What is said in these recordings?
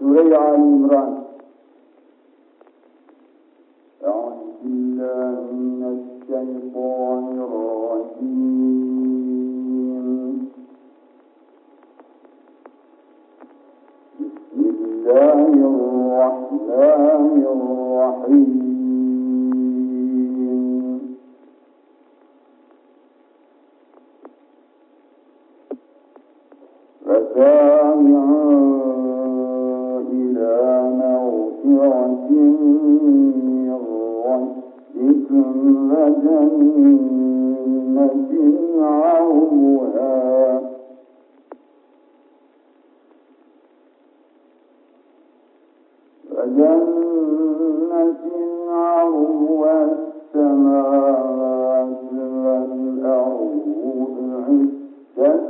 suurada ali imraan السماوات والأرض أعدت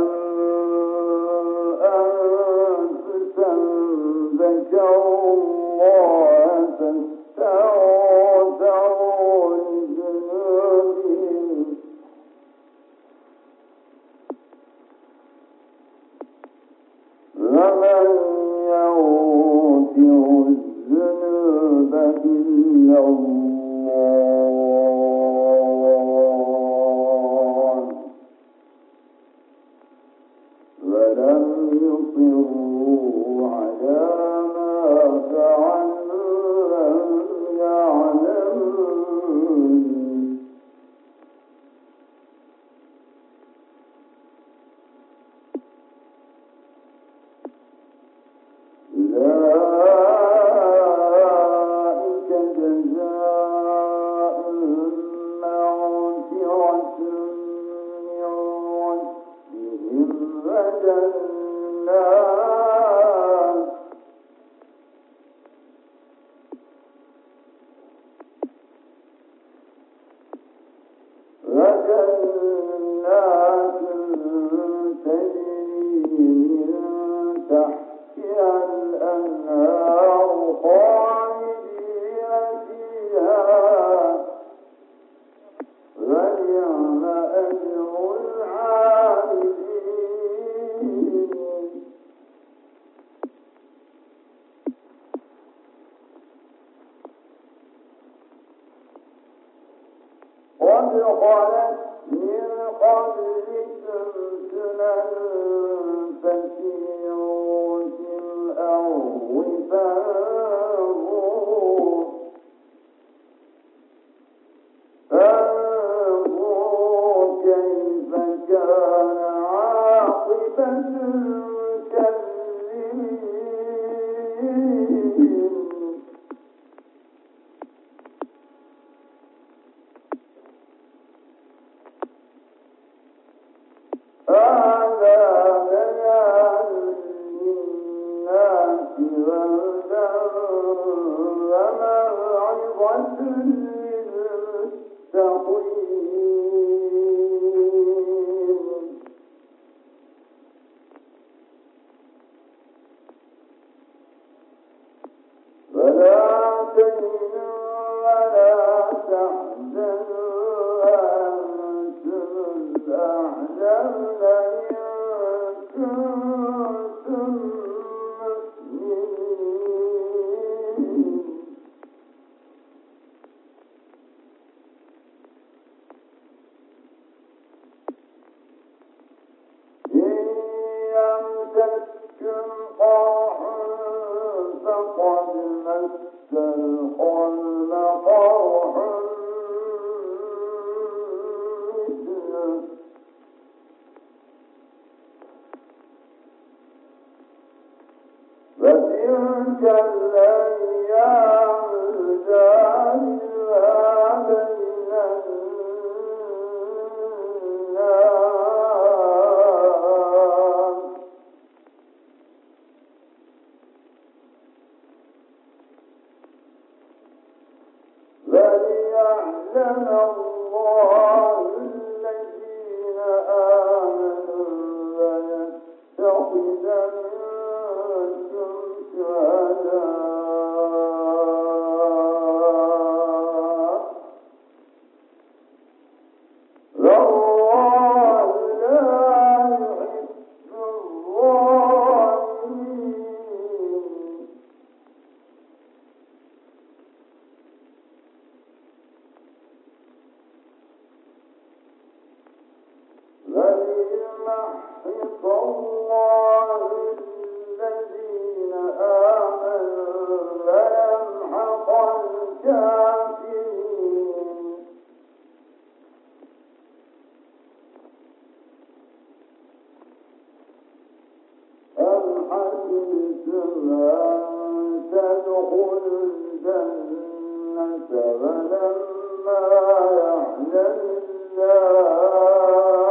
know ليعلم الله ذلك فلما يعلم الله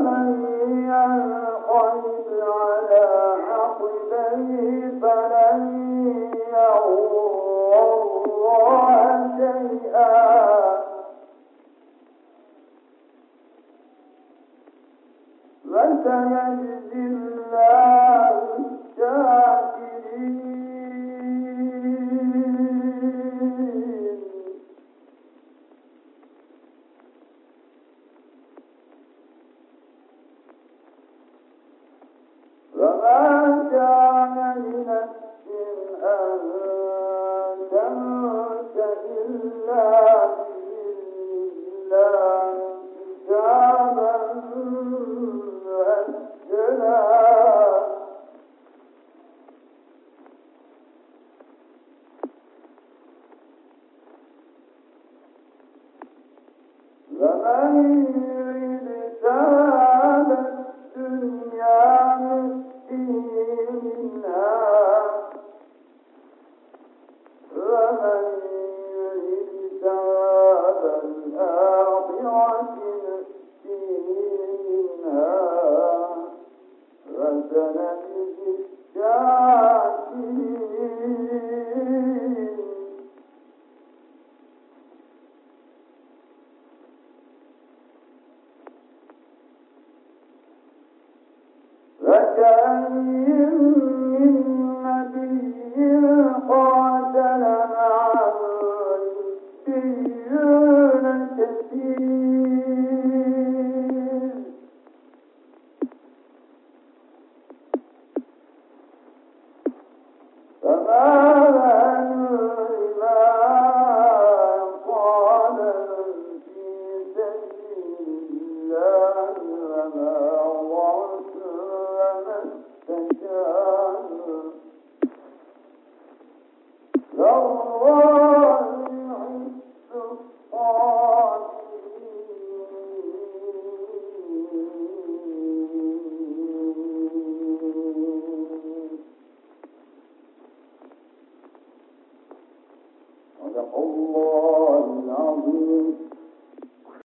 ಮಾಡಿ